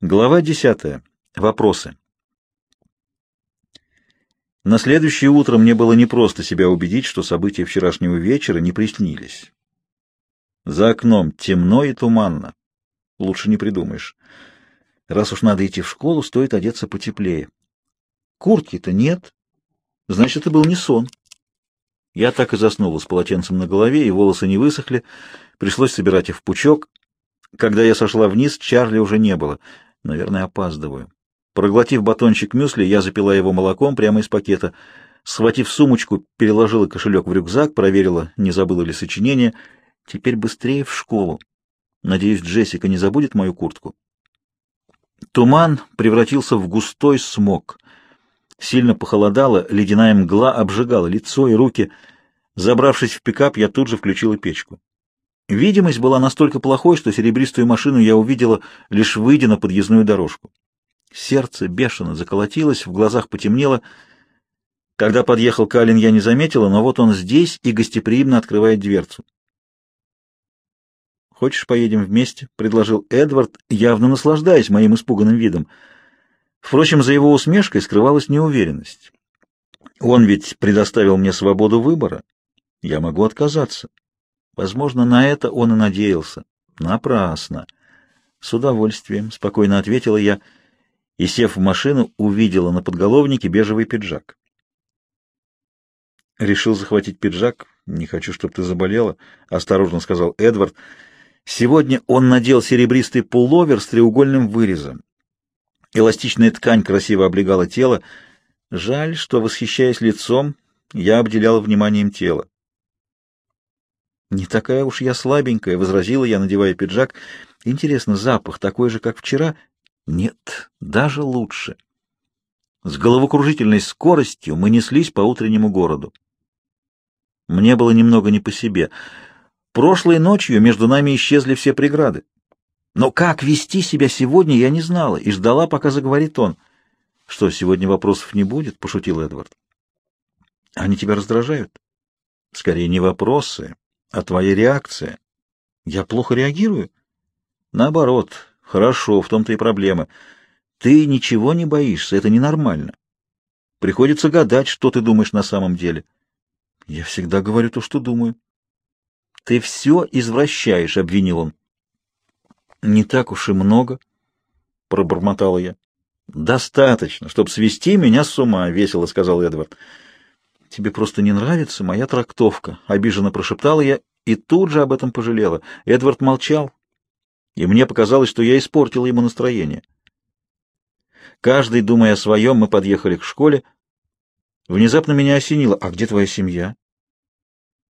Глава 10. Вопросы. На следующее утро мне было непросто себя убедить, что события вчерашнего вечера не приснились. За окном темно и туманно. Лучше не придумаешь. Раз уж надо идти в школу, стоит одеться потеплее. Куртки-то нет. Значит, это был не сон. Я так и заснула с полотенцем на голове, и волосы не высохли. Пришлось собирать их в пучок. Когда я сошла вниз, Чарли уже не было — Наверное, опаздываю. Проглотив батончик мюсли, я запила его молоком прямо из пакета. Схватив сумочку, переложила кошелек в рюкзак, проверила, не забыла ли сочинение. Теперь быстрее в школу. Надеюсь, Джессика не забудет мою куртку. Туман превратился в густой смог. Сильно похолодало, ледяная мгла обжигала лицо и руки. Забравшись в пикап, я тут же включила печку. Видимость была настолько плохой, что серебристую машину я увидела, лишь выйдя на подъездную дорожку. Сердце бешено заколотилось, в глазах потемнело. Когда подъехал Калин, я не заметила, но вот он здесь и гостеприимно открывает дверцу. «Хочешь, поедем вместе?» — предложил Эдвард, явно наслаждаясь моим испуганным видом. Впрочем, за его усмешкой скрывалась неуверенность. Он ведь предоставил мне свободу выбора. Я могу отказаться. Возможно, на это он и надеялся. Напрасно. С удовольствием, спокойно ответила я, и, сев в машину, увидела на подголовнике бежевый пиджак. Решил захватить пиджак. Не хочу, чтобы ты заболела, осторожно сказал Эдвард. Сегодня он надел серебристый пуловер с треугольным вырезом. Эластичная ткань красиво облегала тело. Жаль, что, восхищаясь лицом, я обделяла вниманием тело. «Не такая уж я слабенькая», — возразила я, надевая пиджак. «Интересно, запах такой же, как вчера?» «Нет, даже лучше». С головокружительной скоростью мы неслись по утреннему городу. Мне было немного не по себе. Прошлой ночью между нами исчезли все преграды. Но как вести себя сегодня, я не знала и ждала, пока заговорит он. — Что, сегодня вопросов не будет? — пошутил Эдвард. — Они тебя раздражают? — Скорее, не вопросы, а твоя реакция? Я плохо реагирую? Наоборот, хорошо, в том-то и проблема. Ты ничего не боишься, это ненормально. Приходится гадать, что ты думаешь на самом деле. Я всегда говорю то, что думаю. Ты все извращаешь, обвинил он. Не так уж и много, пробормотала я. Достаточно, чтобы свести меня с ума, весело сказал Эдвард. «Тебе просто не нравится моя трактовка», — обиженно прошептала я и тут же об этом пожалела. Эдвард молчал, и мне показалось, что я испортила ему настроение. Каждый, думая о своем, мы подъехали к школе. Внезапно меня осенило. «А где твоя семья?»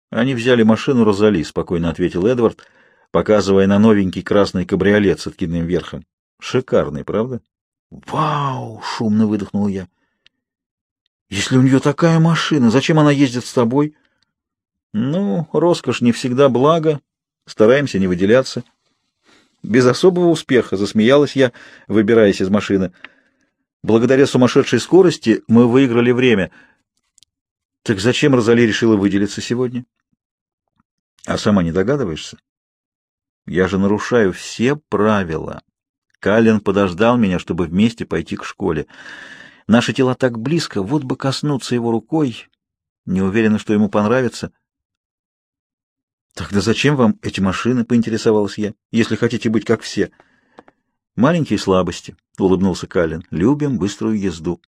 «Они взяли машину Розали», — спокойно ответил Эдвард, показывая на новенький красный кабриолет с откидным верхом. «Шикарный, правда?» «Вау!» — шумно выдохнул я. Если у нее такая машина, зачем она ездит с тобой? Ну, роскошь не всегда благо, стараемся не выделяться. Без особого успеха, засмеялась я, выбираясь из машины. Благодаря сумасшедшей скорости мы выиграли время. Так зачем Розали решила выделиться сегодня? А сама не догадываешься? Я же нарушаю все правила. Каллен подождал меня, чтобы вместе пойти к школе. Наши тела так близко, вот бы коснуться его рукой. Не уверена, что ему понравится. Тогда зачем вам эти машины, поинтересовалась я, если хотите быть как все? Маленькие слабости, улыбнулся Калин. Любим быструю езду.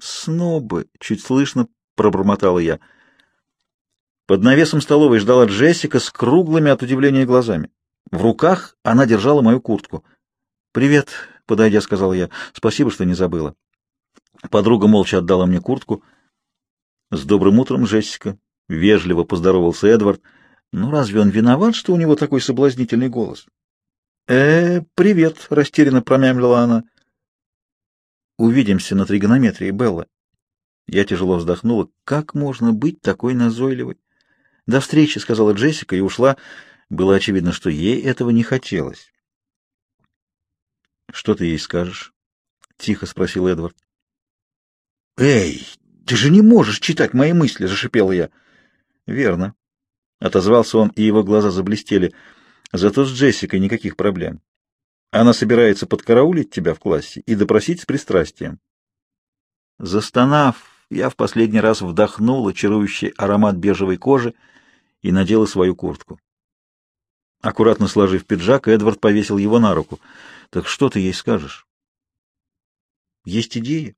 Снобы, чуть слышно пробормотала я. Под навесом столовой ждала Джессика с круглыми от удивления глазами. В руках она держала мою куртку. «Привет», — подойдя, сказала я. «Спасибо, что не забыла». Подруга молча отдала мне куртку. «С добрым утром, Джессика!» — вежливо поздоровался Эдвард. «Ну, разве он виноват, что у него такой соблазнительный голос?» «Э, привет!» — растерянно промямлила она. «Увидимся на тригонометрии, Белла». Я тяжело вздохнула. «Как можно быть такой назойливой?» «До встречи», — сказала Джессика и ушла. Было очевидно, что ей этого не хотелось. «Что ты ей скажешь?» — тихо спросил Эдвард. «Эй, ты же не можешь читать мои мысли!» — зашипела я. «Верно». Отозвался он, и его глаза заблестели. «Зато с Джессикой никаких проблем. Она собирается подкараулить тебя в классе и допросить с пристрастием. Застонав, я в последний раз вдохнул чарующий аромат бежевой кожи и надела свою куртку. Аккуратно сложив пиджак, Эдвард повесил его на руку. «Так что ты ей скажешь?» «Есть идеи?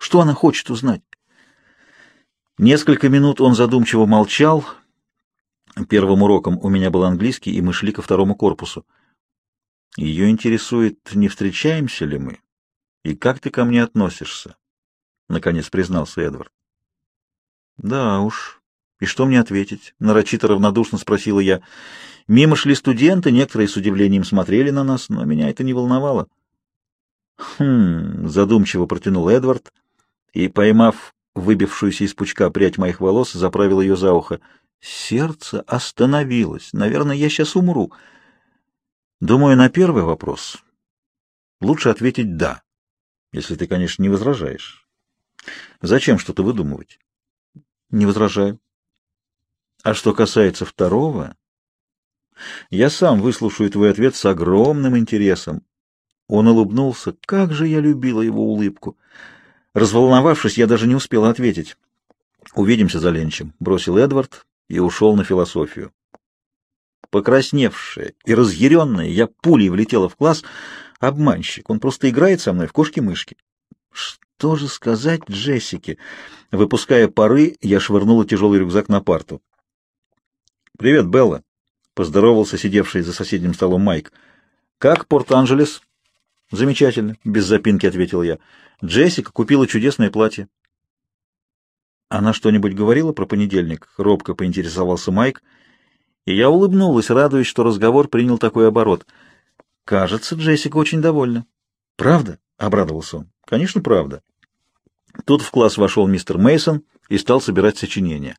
Что она хочет узнать?» Несколько минут он задумчиво молчал. Первым уроком у меня был английский, и мы шли ко второму корпусу. Ее интересует, не встречаемся ли мы, и как ты ко мне относишься, — наконец признался Эдвард. Да уж. И что мне ответить? Нарочито равнодушно спросила я. Мимо шли студенты, некоторые с удивлением смотрели на нас, но меня это не волновало. Хм, задумчиво протянул Эдвард и, поймав выбившуюся из пучка прядь моих волос, заправил ее за ухо. Сердце остановилось. Наверное, я сейчас умру. Думаю, на первый вопрос лучше ответить «да», если ты, конечно, не возражаешь. Зачем что-то выдумывать? Не возражаю. А что касается второго, я сам выслушаю твой ответ с огромным интересом. Он улыбнулся. Как же я любила его улыбку! Разволновавшись, я даже не успел ответить. «Увидимся за ленчем», — бросил Эдвард и ушел на философию. Покрасневшая и разъяренная, я пулей влетела в класс. Обманщик, он просто играет со мной в кошки-мышки. Что же сказать Джессике? Выпуская пары, я швырнула тяжелый рюкзак на парту. «Привет, Белла», — поздоровался сидевший за соседним столом Майк. «Как Порт-Анджелес?» «Замечательно», — без запинки ответил я. Джессика купила чудесное платье. Она что-нибудь говорила про понедельник? Робко поинтересовался Майк, и я улыбнулась, радуясь, что разговор принял такой оборот. Кажется, Джессика очень довольна. Правда? обрадовался он. Конечно, правда. Тут в класс вошел мистер Мейсон и стал собирать сочинения.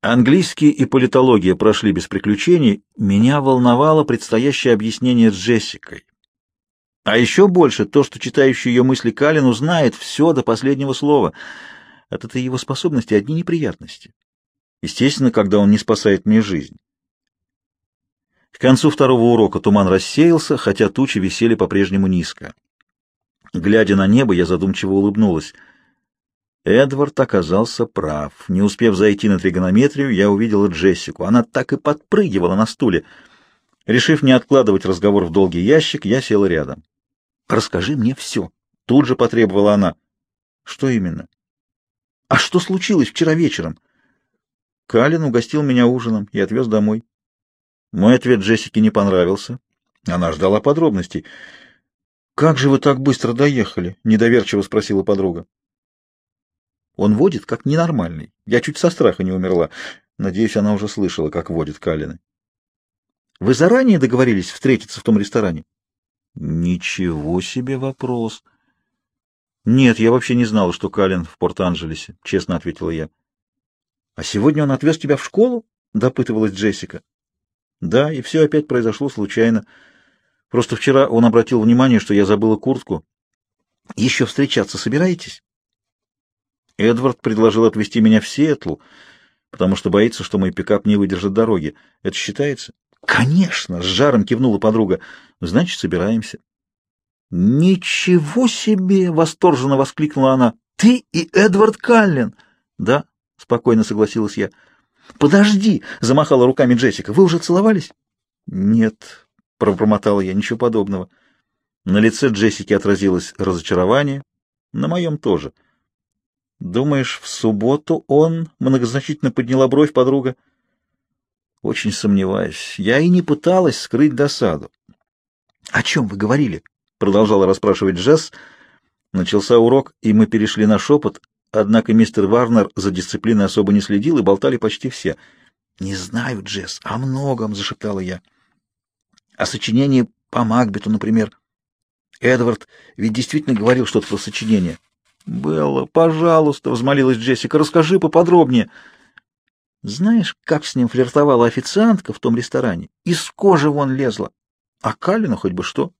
Английский и политология прошли без приключений. Меня волновало предстоящее объяснение с Джессикой. А еще больше то, что читающий ее мысли Калин узнает все до последнего слова. От этой его способности одни неприятности. Естественно, когда он не спасает мне жизнь. К концу второго урока туман рассеялся, хотя тучи висели по-прежнему низко. Глядя на небо, я задумчиво улыбнулась. Эдвард оказался прав. Не успев зайти на тригонометрию, я увидела Джессику. Она так и подпрыгивала на стуле. Решив не откладывать разговор в долгий ящик, я села рядом. Расскажи мне все. Тут же потребовала она. Что именно? А что случилось вчера вечером? Калин угостил меня ужином и отвез домой. Мой ответ Джессике не понравился. Она ждала подробностей. «Как же вы так быстро доехали?» — недоверчиво спросила подруга. «Он водит как ненормальный. Я чуть со страха не умерла. Надеюсь, она уже слышала, как водит Калины». «Вы заранее договорились встретиться в том ресторане?» Ничего себе вопрос. Нет, я вообще не знала, что Калин в Порт-Анджелесе, честно ответила я. А сегодня он отвез тебя в школу? допытывалась Джессика. Да, и все опять произошло случайно. Просто вчера он обратил внимание, что я забыла куртку. Еще встречаться собираетесь? Эдвард предложил отвезти меня в Сиэтлу, потому что боится, что мой пикап не выдержит дороги. Это считается? Конечно, с жаром кивнула подруга. Значит, собираемся. Ничего себе, восторженно воскликнула она. Ты и Эдвард Каллен. Да, спокойно согласилась я. Подожди, замахала руками Джессика. Вы уже целовались? Нет, пробормотала я, ничего подобного. На лице Джессики отразилось разочарование, на моем тоже. Думаешь, в субботу он многозначительно подняла бровь подруга? Очень сомневаюсь. Я и не пыталась скрыть досаду. — О чем вы говорили? — продолжала расспрашивать Джесс. Начался урок, и мы перешли на шепот, однако мистер Варнер за дисциплиной особо не следил, и болтали почти все. — Не знаю, Джесс, о многом, — зашептала я. — О сочинении по Макбету, например. Эдвард ведь действительно говорил что-то про сочинение. — Белла, пожалуйста, — взмолилась Джессика, — расскажи поподробнее. — знаешь, как с ним флиртовала официантка в том ресторане? Из кожи вон лезла. А Калину хоть бы что?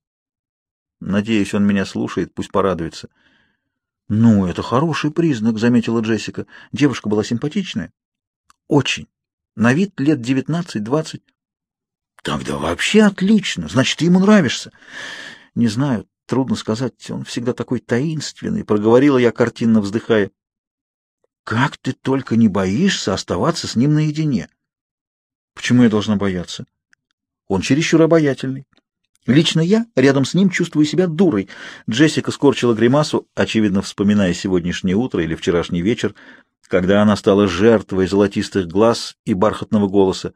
Надеюсь, он меня слушает, пусть порадуется. Ну, это хороший признак, заметила Джессика. Девушка была симпатичная? Очень. На вид лет девятнадцать-двадцать. Тогда вообще отлично. Значит, ты ему нравишься. Не знаю, трудно сказать. Он всегда такой таинственный. Проговорила я, картинно вздыхая. Как ты только не боишься оставаться с ним наедине? Почему я должна бояться? Он чересчур обаятельный. Лично я рядом с ним чувствую себя дурой. Джессика скорчила гримасу, очевидно, вспоминая сегодняшнее утро или вчерашний вечер, когда она стала жертвой золотистых глаз и бархатного голоса.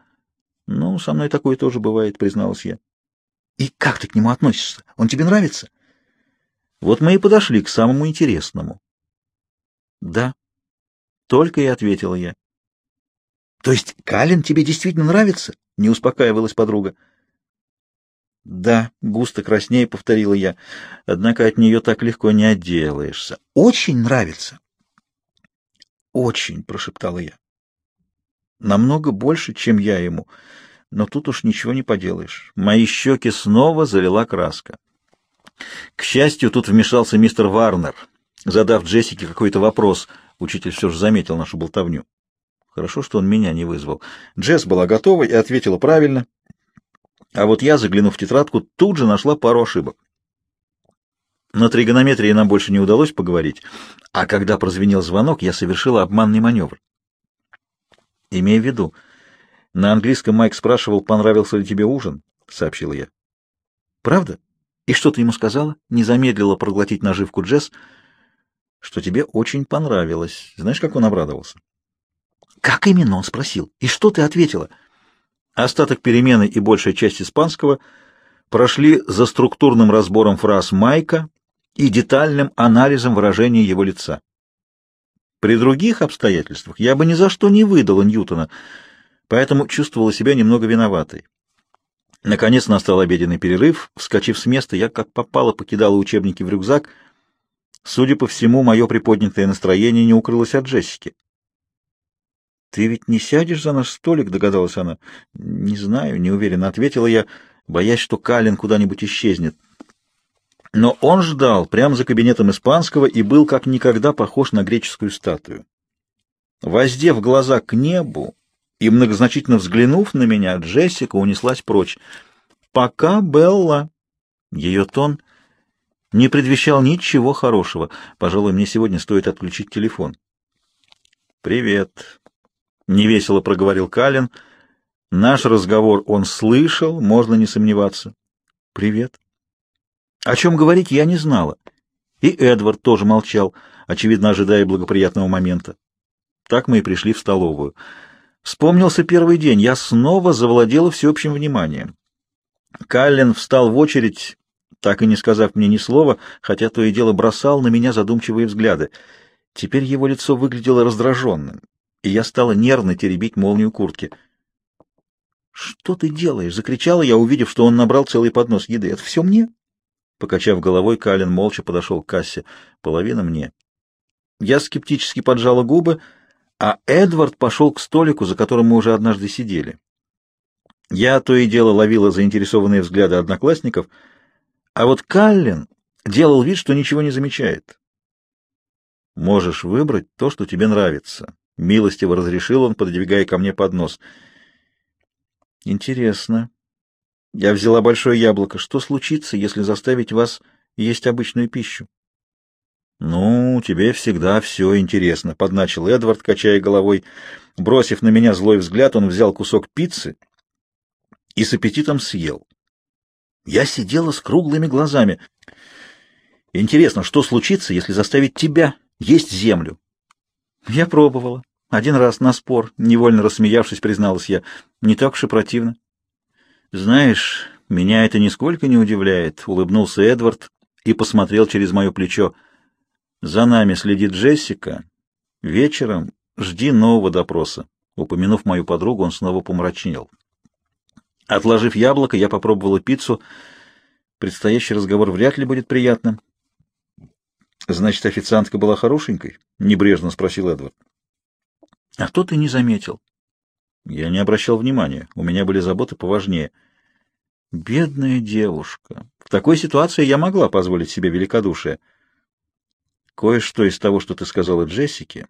«Ну, со мной такое тоже бывает», — призналась я. «И как ты к нему относишься? Он тебе нравится?» Вот мы и подошли к самому интересному. «Да», — только и ответила я. «То есть Калин тебе действительно нравится?» — не успокаивалась подруга. «Да», — густо краснее повторила я, — «однако от нее так легко не отделаешься. Очень нравится». «Очень», — прошептала я. «Намного больше, чем я ему, но тут уж ничего не поделаешь. Мои щеки снова залила краска». К счастью, тут вмешался мистер Варнер, задав Джессике какой-то вопрос. Учитель все же заметил нашу болтовню. Хорошо, что он меня не вызвал. Джесс была готова и ответила правильно. А вот я, заглянув в тетрадку, тут же нашла пару ошибок. На тригонометрии нам больше не удалось поговорить, а когда прозвенел звонок, я совершила обманный маневр. Имея в виду, на английском Майк спрашивал, понравился ли тебе ужин, — сообщила я. Правда? И что ты ему сказала? Не замедлила проглотить наживку Джесс, что тебе очень понравилось. Знаешь, как он обрадовался? Как именно, он спросил. И что ты ответила? — Остаток перемены и большая часть испанского прошли за структурным разбором фраз Майка и детальным анализом выражения его лица. При других обстоятельствах я бы ни за что не выдала Ньютона, поэтому чувствовала себя немного виноватой. Наконец настал обеденный перерыв. Вскочив с места, я как попало покидала учебники в рюкзак. Судя по всему, мое приподнятое настроение не укрылось от Джессики. «Ты ведь не сядешь за наш столик?» — догадалась она. «Не знаю», — неуверенно ответила я, боясь, что Калин куда-нибудь исчезнет. Но он ждал прямо за кабинетом испанского и был как никогда похож на греческую статую. Воздев глаза к небу и многозначительно взглянув на меня, Джессика унеслась прочь. «Пока, Белла!» Ее тон не предвещал ничего хорошего. Пожалуй, мне сегодня стоит отключить телефон. «Привет!» — невесело проговорил Калин. Наш разговор он слышал, можно не сомневаться. «Привет». О чем говорить я не знала. И Эдвард тоже молчал, очевидно, ожидая благоприятного момента. Так мы и пришли в столовую. Вспомнился первый день. Я снова завладела всеобщим вниманием. Каллен встал в очередь, так и не сказав мне ни слова, хотя то и дело бросал на меня задумчивые взгляды. Теперь его лицо выглядело раздраженным и я стала нервно теребить молнию куртки. «Что ты делаешь?» — закричала я, увидев, что он набрал целый поднос еды. «Это все мне?» Покачав головой, Калин молча подошел к кассе. «Половина мне». Я скептически поджала губы, а Эдвард пошел к столику, за которым мы уже однажды сидели. Я то и дело ловила заинтересованные взгляды одноклассников, а вот Каллин делал вид, что ничего не замечает. «Можешь выбрать то, что тебе нравится», — милостиво разрешил он, пододвигая ко мне поднос. «Интересно. Я взяла большое яблоко. Что случится, если заставить вас есть обычную пищу?» «Ну, тебе всегда все интересно», — подначил Эдвард, качая головой. Бросив на меня злой взгляд, он взял кусок пиццы и с аппетитом съел. Я сидела с круглыми глазами. «Интересно, что случится, если заставить тебя есть землю?» Я пробовала. Один раз на спор, невольно рассмеявшись, призналась я. Не так уж и противно. Знаешь, меня это нисколько не удивляет, улыбнулся Эдвард и посмотрел через мое плечо. За нами следит Джессика. Вечером жди нового допроса. Упомянув мою подругу, он снова помрачнел. Отложив яблоко, я попробовала пиццу. Предстоящий разговор вряд ли будет приятным. Значит, официантка была хорошенькой? Небрежно спросил Эдвард. А кто ты не заметил? Я не обращал внимания. У меня были заботы поважнее. Бедная девушка. В такой ситуации я могла позволить себе великодушие. Кое-что из того, что ты сказала Джессике,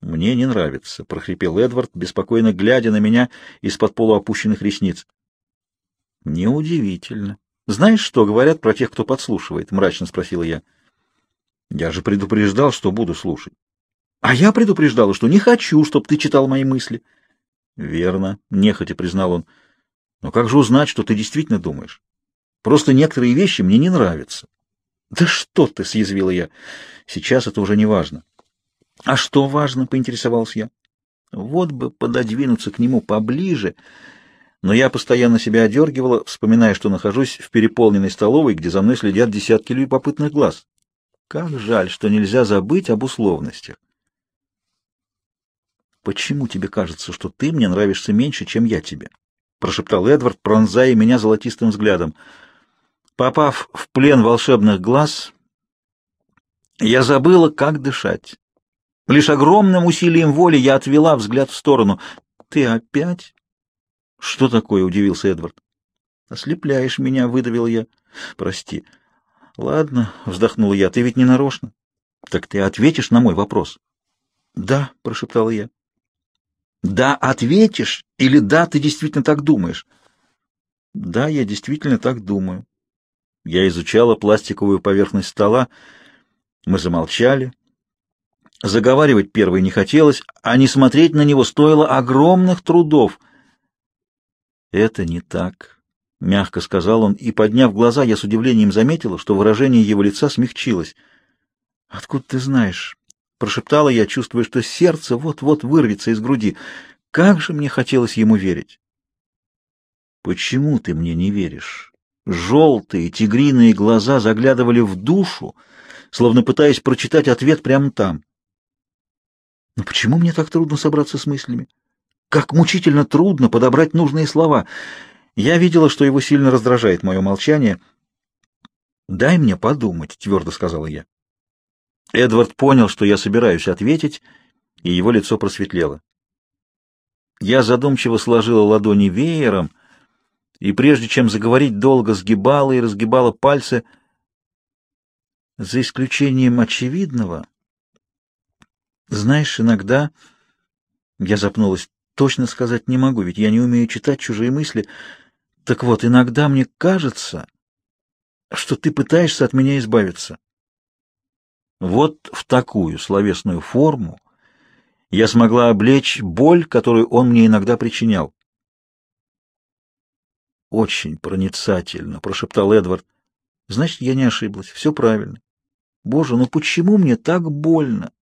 мне не нравится, прохрипел Эдвард, беспокойно глядя на меня из-под полуопущенных ресниц. Неудивительно. Знаешь, что говорят про тех, кто подслушивает? Мрачно спросила я. Я же предупреждал, что буду слушать. А я предупреждала, что не хочу, чтобы ты читал мои мысли. Верно, нехотя признал он. Но как же узнать, что ты действительно думаешь? Просто некоторые вещи мне не нравятся. Да что ты, съязвила я. Сейчас это уже не важно. А что важно, поинтересовался я. Вот бы пододвинуться к нему поближе, но я постоянно себя одергивала, вспоминая, что нахожусь в переполненной столовой, где за мной следят десятки любопытных глаз. Как жаль, что нельзя забыть об условностях. «Почему тебе кажется, что ты мне нравишься меньше, чем я тебе?» — прошептал Эдвард, пронзая меня золотистым взглядом. Попав в плен волшебных глаз, я забыла, как дышать. Лишь огромным усилием воли я отвела взгляд в сторону. «Ты опять?» «Что такое?» — удивился Эдвард. «Ослепляешь меня», — выдавил я. «Прости». «Ладно», — вздохнул я, — «ты ведь не нарочно». «Так ты ответишь на мой вопрос?» «Да», — прошептала я. «Да, ответишь, или да, ты действительно так думаешь?» «Да, я действительно так думаю». Я изучала пластиковую поверхность стола. Мы замолчали. Заговаривать первой не хотелось, а не смотреть на него стоило огромных трудов. «Это не так», — мягко сказал он, и, подняв глаза, я с удивлением заметила, что выражение его лица смягчилось. «Откуда ты знаешь?» — прошептала я, чувствуя, что сердце вот-вот вырвется из груди. «Как же мне хотелось ему верить!» «Почему ты мне не веришь?» Желтые тигриные глаза заглядывали в душу, словно пытаясь прочитать ответ прямо там. Но почему мне так трудно собраться с мыслями? Как мучительно трудно подобрать нужные слова. Я видела, что его сильно раздражает мое молчание. «Дай мне подумать», — твердо сказала я. Эдвард понял, что я собираюсь ответить, и его лицо просветлело. Я задумчиво сложила ладони веером и, прежде чем заговорить, долго сгибала и разгибала пальцы. За исключением очевидного, знаешь, иногда... Я запнулась. Точно сказать не могу, ведь я не умею читать чужие мысли. Так вот, иногда мне кажется, что ты пытаешься от меня избавиться. Вот в такую словесную форму я смогла облечь боль, которую он мне иногда причинял. «Очень проницательно», — прошептал Эдвард. «Значит, я не ошиблась. Все правильно. Боже, ну почему мне так больно?»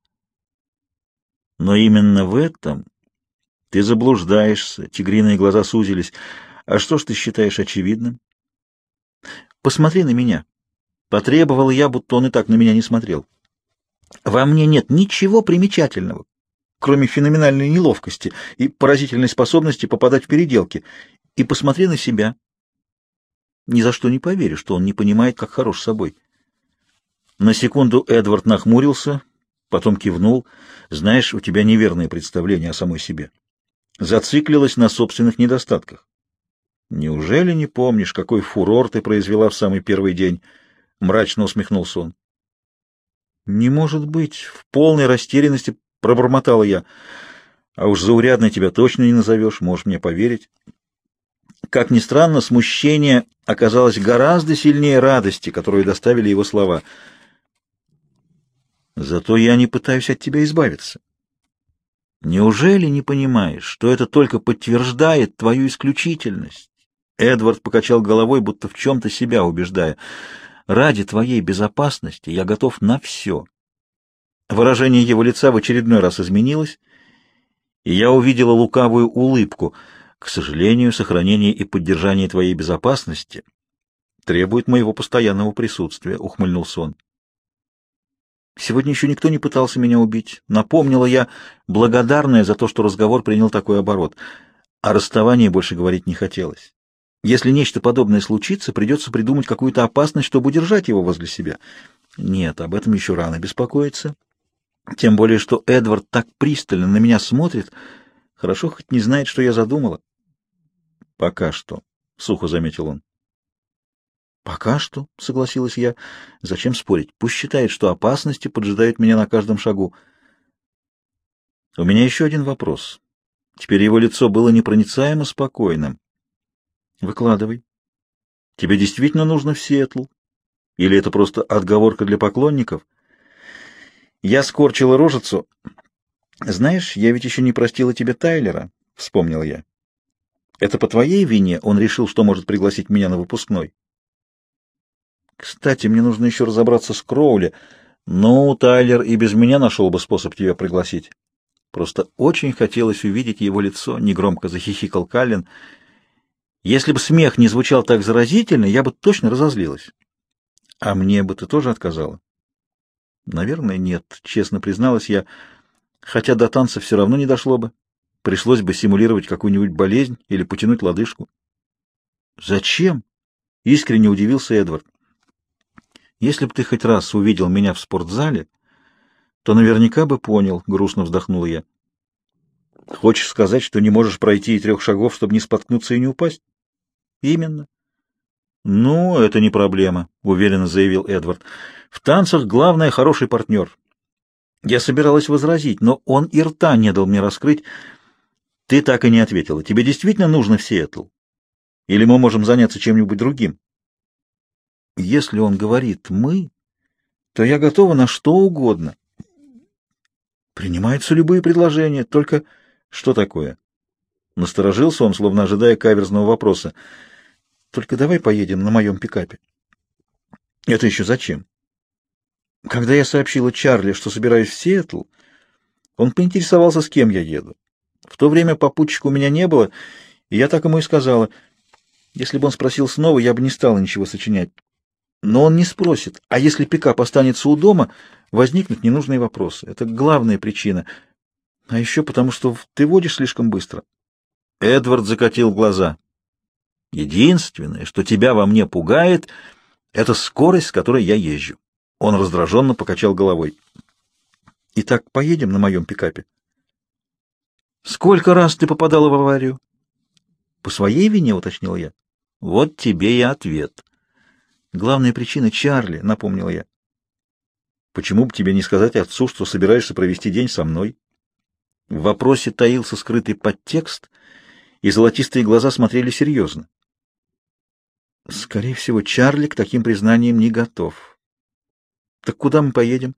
Но именно в этом ты заблуждаешься. Тигриные глаза сузились. А что ж ты считаешь очевидным? Посмотри на меня. Потребовал я, будто он и так на меня не смотрел. Во мне нет ничего примечательного, кроме феноменальной неловкости и поразительной способности попадать в переделки. И посмотри на себя. Ни за что не поверю, что он не понимает, как хорош собой. На секунду Эдвард нахмурился, потом кивнул. Знаешь, у тебя неверное представление о самой себе. Зациклилась на собственных недостатках. Неужели не помнишь, какой фурор ты произвела в самый первый день? Мрачно усмехнулся он. Не может быть, в полной растерянности пробормотала я. А уж заурядной тебя точно не назовешь, можешь мне поверить. Как ни странно, смущение оказалось гораздо сильнее радости, которую доставили его слова — Зато я не пытаюсь от тебя избавиться. Неужели не понимаешь, что это только подтверждает твою исключительность? Эдвард покачал головой, будто в чем-то себя убеждая. Ради твоей безопасности я готов на все. Выражение его лица в очередной раз изменилось, и я увидела лукавую улыбку. К сожалению, сохранение и поддержание твоей безопасности требует моего постоянного присутствия, — ухмыльнулся он. Сегодня еще никто не пытался меня убить. Напомнила я, благодарная за то, что разговор принял такой оборот. О расставании больше говорить не хотелось. Если нечто подобное случится, придется придумать какую-то опасность, чтобы удержать его возле себя. Нет, об этом еще рано беспокоиться. Тем более, что Эдвард так пристально на меня смотрит. Хорошо хоть не знает, что я задумала. — Пока что, — сухо заметил он. «Пока что», — согласилась я. «Зачем спорить? Пусть считает, что опасности поджидают меня на каждом шагу». «У меня еще один вопрос». Теперь его лицо было непроницаемо спокойным. «Выкладывай». Тебе действительно нужно в Сиэтл? Или это просто отговорка для поклонников? Я скорчила рожицу. Знаешь, я ведь еще не простила тебе Тайлера, — вспомнил я. Это по твоей вине он решил, что может пригласить меня на выпускной. Кстати, мне нужно еще разобраться с Кроули. Ну, Тайлер и без меня нашел бы способ тебя пригласить. Просто очень хотелось увидеть его лицо, — негромко захихикал Каллен. Если бы смех не звучал так заразительно, я бы точно разозлилась. А мне бы ты тоже отказала? Наверное, нет, честно призналась я, хотя до танца все равно не дошло бы. Пришлось бы симулировать какую-нибудь болезнь или потянуть лодыжку. Зачем? Искренне удивился Эдвард. Если бы ты хоть раз увидел меня в спортзале, то наверняка бы понял, грустно вздохнула я. Хочешь сказать, что не можешь пройти и трех шагов, чтобы не споткнуться и не упасть? Именно. Ну, это не проблема, уверенно заявил Эдвард. В танцах главное хороший партнер. Я собиралась возразить, но он и рта не дал мне раскрыть. Ты так и не ответила. Тебе действительно нужно в Сиэтл? Или мы можем заняться чем-нибудь другим? Если он говорит «мы», то я готова на что угодно. Принимаются любые предложения, только что такое? Насторожился он, словно ожидая каверзного вопроса. Только давай поедем на моем пикапе. Это еще зачем? Когда я сообщила Чарли, что собираюсь в Сиэтл, он поинтересовался, с кем я еду. В то время попутчика у меня не было, и я так ему и сказала. Если бы он спросил снова, я бы не стала ничего сочинять. Но он не спросит, а если пикап останется у дома, возникнут ненужные вопросы. Это главная причина. А еще потому, что ты водишь слишком быстро. Эдвард закатил глаза. Единственное, что тебя во мне пугает, это скорость, с которой я езжу. Он раздраженно покачал головой. Итак, поедем на моем пикапе. Сколько раз ты попадала в аварию? По своей вине, уточнил я. Вот тебе и ответ. Главная причина Чарли, напомнил я. Почему бы тебе не сказать отцу, что собираешься провести день со мной? В вопросе таился скрытый подтекст, и золотистые глаза смотрели серьезно. Скорее всего, Чарли к таким признаниям не готов. Так куда мы поедем?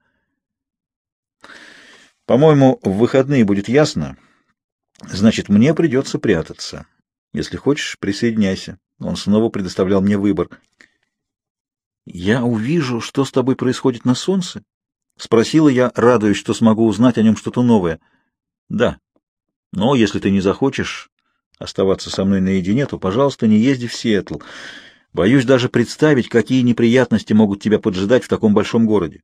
По-моему, в выходные будет ясно. Значит, мне придется прятаться. Если хочешь, присоединяйся. Он снова предоставлял мне выбор. Я увижу, что с тобой происходит на солнце? Спросила я, радуясь, что смогу узнать о нем что-то новое. Да. Но если ты не захочешь оставаться со мной наедине, то, пожалуйста, не езди в Сиэтл. Боюсь даже представить, какие неприятности могут тебя поджидать в таком большом городе.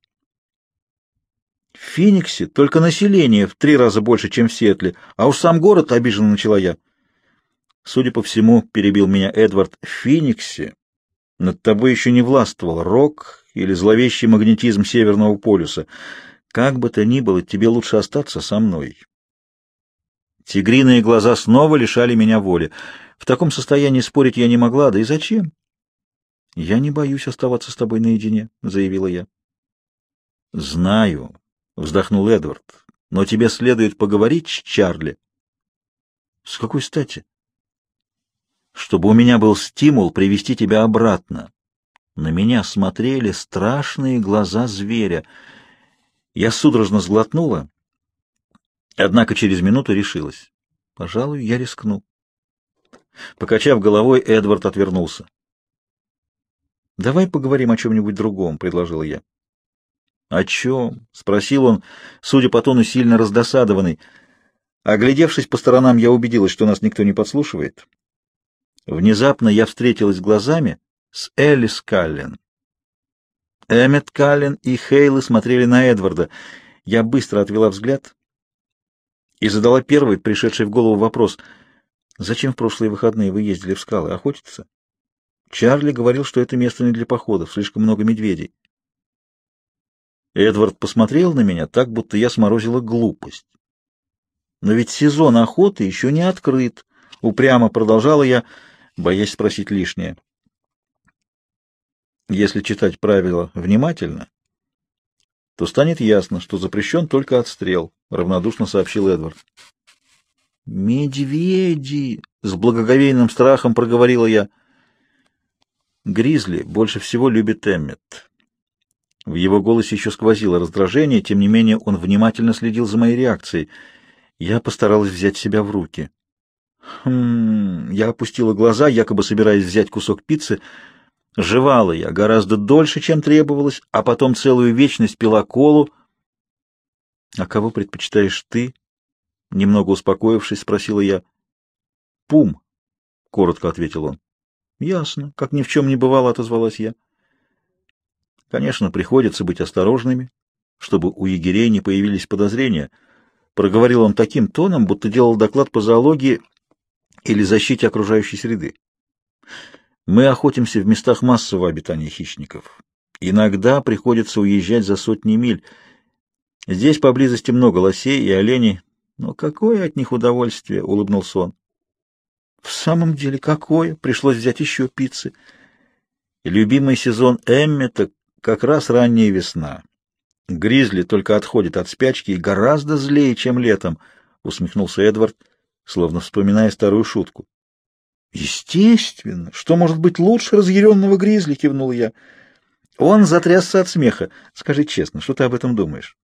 В Фениксе только население в три раза больше, чем в Сиэтле, а уж сам город обиженно начала я. Судя по всему, перебил меня Эдвард, в Фениксе над тобой еще не властвовал рок или зловещий магнетизм Северного полюса. Как бы то ни было, тебе лучше остаться со мной. Тигриные глаза снова лишали меня воли. В таком состоянии спорить я не могла, да и зачем? — Я не боюсь оставаться с тобой наедине, — заявила я. — Знаю, — вздохнул Эдвард, — но тебе следует поговорить с Чарли. — С какой стати? — Чтобы у меня был стимул привести тебя обратно. На меня смотрели страшные глаза зверя. Я судорожно сглотнула, однако через минуту решилась. Пожалуй, я рискну. Покачав головой, Эдвард отвернулся. «Давай поговорим о чем-нибудь другом», — предложил я. «О чем?» — спросил он, судя по тону, сильно раздосадованный. Оглядевшись по сторонам, я убедилась, что нас никто не подслушивает. Внезапно я встретилась глазами с Элис Каллен. Эммет Каллен и Хейлы смотрели на Эдварда. Я быстро отвела взгляд и задала первый, пришедший в голову вопрос. «Зачем в прошлые выходные вы ездили в скалы? Охотиться?» Чарли говорил, что это место не для походов, слишком много медведей. Эдвард посмотрел на меня так, будто я сморозила глупость. Но ведь сезон охоты еще не открыт. Упрямо продолжала я, боясь спросить лишнее. Если читать правила внимательно, то станет ясно, что запрещен только отстрел, — равнодушно сообщил Эдвард. «Медведи!» — с благоговейным страхом проговорила я — Гризли больше всего любит Эммет. В его голосе еще сквозило раздражение, тем не менее он внимательно следил за моей реакцией. Я постаралась взять себя в руки. Хм... Я опустила глаза, якобы собираясь взять кусок пиццы. Жевала я гораздо дольше, чем требовалось, а потом целую вечность пила колу. — А кого предпочитаешь ты? — немного успокоившись, спросила я. — Пум, — коротко ответил он. — Ясно. Как ни в чем не бывало, отозвалась я. Конечно, приходится быть осторожными, чтобы у егерей не появились подозрения. Проговорил он таким тоном, будто делал доклад по зоологии или защите окружающей среды. Мы охотимся в местах массового обитания хищников. Иногда приходится уезжать за сотни миль. Здесь поблизости много лосей и оленей. Но какое от них удовольствие, — улыбнулся он. В самом деле, какое? Пришлось взять еще пиццы. Любимый сезон Эммета как раз ранняя весна. Гризли только отходит от спячки и гораздо злее, чем летом, — усмехнулся Эдвард, словно вспоминая старую шутку. — Естественно! Что может быть лучше разъяренного гризли? — кивнул я. Он затрясся от смеха. Скажи честно, что ты об этом думаешь?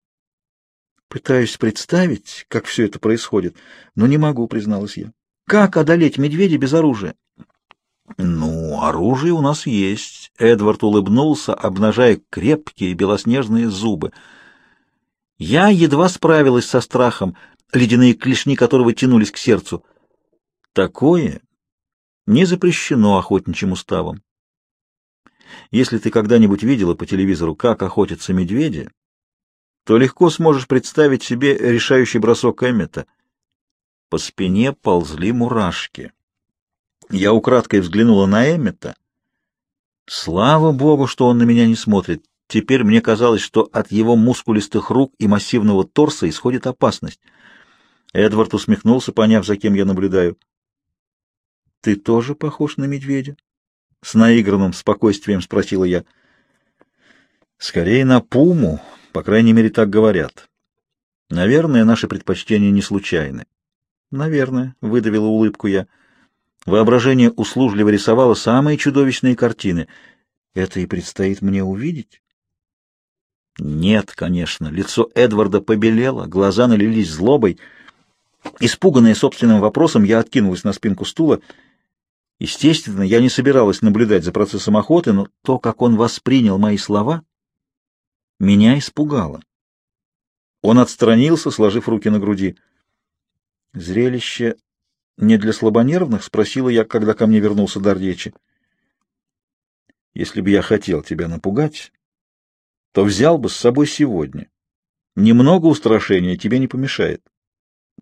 Пытаюсь представить, как все это происходит, но не могу, призналась я. Как одолеть медведя без оружия? Ну, оружие у нас есть. Эдвард улыбнулся, обнажая крепкие белоснежные зубы. Я едва справилась со страхом, ледяные клешни которого тянулись к сердцу. Такое не запрещено охотничьим уставом. Если ты когда-нибудь видела по телевизору, как охотятся медведи, то легко сможешь представить себе решающий бросок Эммета. По спине ползли мурашки. Я украдкой взглянула на Эммета. Слава богу, что он на меня не смотрит. Теперь мне казалось, что от его мускулистых рук и массивного торса исходит опасность. Эдвард усмехнулся, поняв, за кем я наблюдаю. — Ты тоже похож на медведя? — с наигранным спокойствием спросила я. — Скорее на пуму, по крайней мере, так говорят. Наверное, наши предпочтения не случайны. — Наверное, — выдавила улыбку я. Воображение услужливо рисовало самые чудовищные картины. Это и предстоит мне увидеть? Нет, конечно. Лицо Эдварда побелело, глаза налились злобой. Испуганная собственным вопросом, я откинулась на спинку стула. Естественно, я не собиралась наблюдать за процессом охоты, но то, как он воспринял мои слова, меня испугало. Он отстранился, сложив руки на груди. Зрелище не для слабонервных, спросила я, когда ко мне вернулся дар речи. Если бы я хотел тебя напугать, то взял бы с собой сегодня. Немного устрашения тебе не помешает.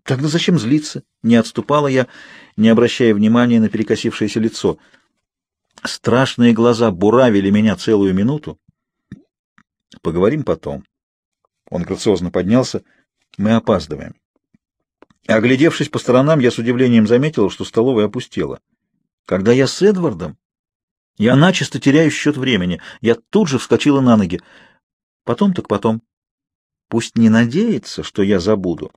Тогда зачем злиться? Не отступала я, не обращая внимания на перекосившееся лицо. Страшные глаза буравили меня целую минуту. Поговорим потом. Он грациозно поднялся. Мы опаздываем. Оглядевшись по сторонам, я с удивлением заметил, что столовая опустела. Когда я с Эдвардом, я начисто теряю счет времени. Я тут же вскочила на ноги. Потом так потом. Пусть не надеется, что я забуду.